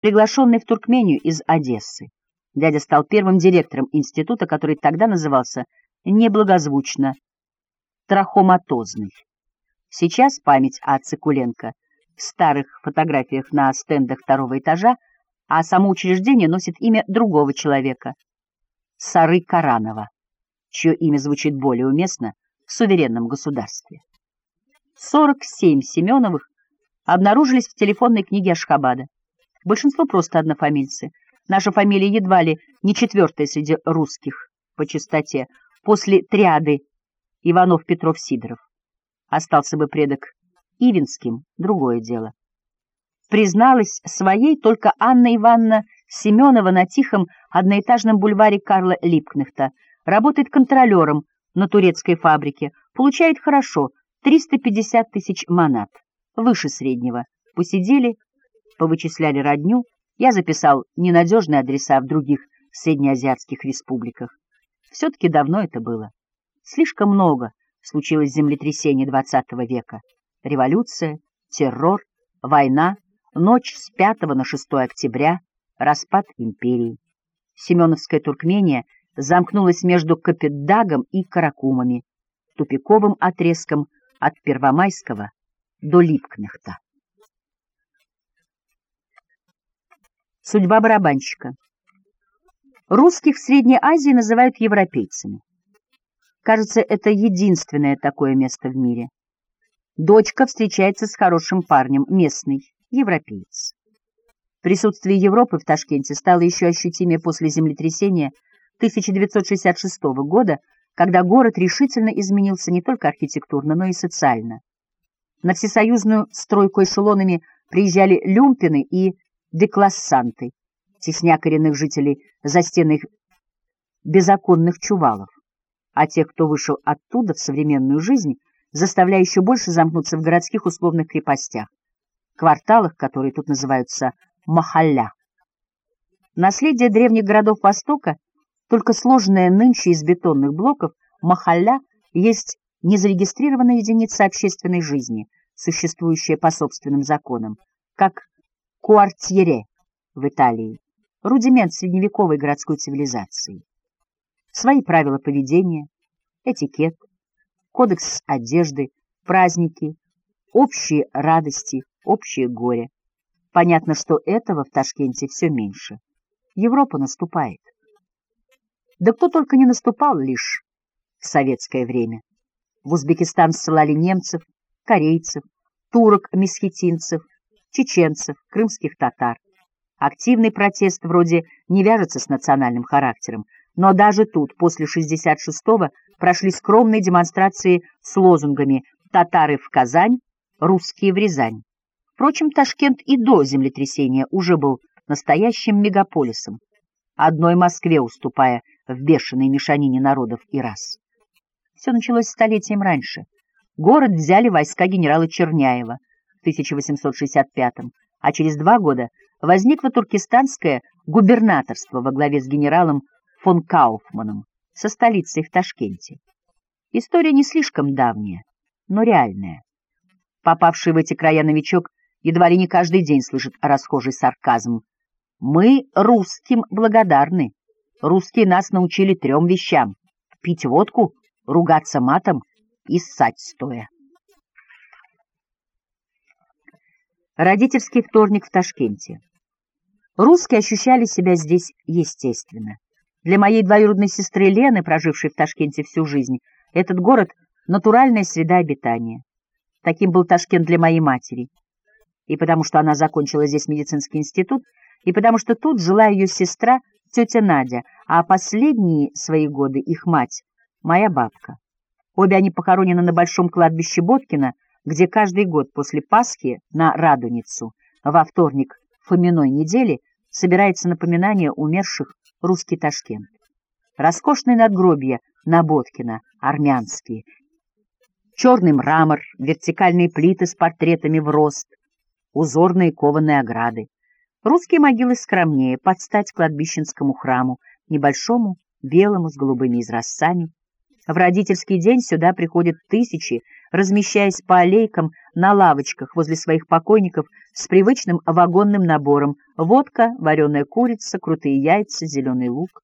приглашенный в Туркмению из Одессы. Дядя стал первым директором института, который тогда назывался неблагозвучно трахоматозный. Сейчас память о Цикуленко в старых фотографиях на стендах второго этажа, а само учреждение носит имя другого человека — Сары Каранова, чье имя звучит более уместно в суверенном государстве. 47 Семеновых обнаружились в телефонной книге Ашхабада. Большинство просто однофамильцы. Наша фамилия едва ли не четвертая среди русских по чистоте, после триады Иванов-Петров-Сидоров. Остался бы предок Ивинским, другое дело. Призналась своей только Анна Ивановна Семенова на тихом одноэтажном бульваре Карла Липкнехта. Работает контролером на турецкой фабрике, получает хорошо, 350 тысяч манат, выше среднего. Посидели, повычисляли родню, я записал ненадежные адреса в других среднеазиатских республиках. Все-таки давно это было. Слишком много случилось землетрясений XX века. Революция, террор, война, ночь с 5 на 6 октября, распад империи. Семеновская Туркмения замкнулась между Капитдагом и Каракумами, тупиковым отрезком от Первомайского до Липкнехта. Судьба барабанщика. Русских в Средней Азии называют европейцами. Кажется, это единственное такое место в мире. Дочка встречается с хорошим парнем, местный, европеец. Присутствие Европы в Ташкенте стало еще ощутимее после землетрясения 1966 года, когда город решительно изменился не только архитектурно, но и социально. На всесоюзную стройку эшелонами приезжали люмпины и деклассанты, тесня коренных жителей за стены их беззаконных чувалов а тех, кто вышел оттуда в современную жизнь, заставляя еще больше замкнуться в городских условных крепостях, кварталах, которые тут называются махалля. Наследие древних городов Востока, только сложное нынче из бетонных блоков, махалля есть незарегистрированная единица общественной жизни, существующая по собственным законам, как куартьере в Италии, рудимент средневековой городской цивилизации свои правила поведения, этикет, кодекс одежды, праздники, общие радости, общее горе. Понятно, что этого в Ташкенте все меньше. Европа наступает. Да кто только не наступал лишь в советское время. В Узбекистан ссылали немцев, корейцев, турок-месхетинцев, чеченцев, крымских татар. Активный протест вроде не вяжется с национальным характером, но даже тут, после 66-го, прошли скромные демонстрации с лозунгами «Татары в Казань», «Русские в Рязань». Впрочем, Ташкент и до землетрясения уже был настоящим мегаполисом, одной Москве уступая в бешеной мешанине народов и рас. Все началось столетием раньше. Город взяли войска генерала Черняева в 1865-м, а через два года возникло туркестанское губернаторство во главе с генералом фон Кауфманом со столицей в Ташкенте. История не слишком давняя, но реальная. Попавший в эти края новичок едва ли не каждый день слышит расхожий сарказм. «Мы русским благодарны. Русские нас научили трем вещам — пить водку, ругаться матом и ссать стоя». Родительский вторник в Ташкенте. Русские ощущали себя здесь естественно. Для моей двоюродной сестры Лены, прожившей в Ташкенте всю жизнь, этот город — натуральная среда обитания. Таким был Ташкент для моей матери. И потому что она закончила здесь медицинский институт, и потому что тут жила ее сестра, тетя Надя, а последние свои годы их мать, моя бабка. Обе они похоронены на большом кладбище Боткина, где каждый год после Пасхи на Радуницу во вторник Фоминой недели собирается напоминание умерших русский Ташкент. Роскошные надгробья Наботкина, армянские. Черный мрамор, вертикальные плиты с портретами в рост, узорные кованые ограды. Русские могилы скромнее, под стать кладбищенскому храму, небольшому, белому, с голубыми изразцами. В родительский день сюда приходят тысячи, размещаясь по аллейкам на лавочках возле своих покойников с привычным вагонным набором – водка, вареная курица, крутые яйца, зеленый лук.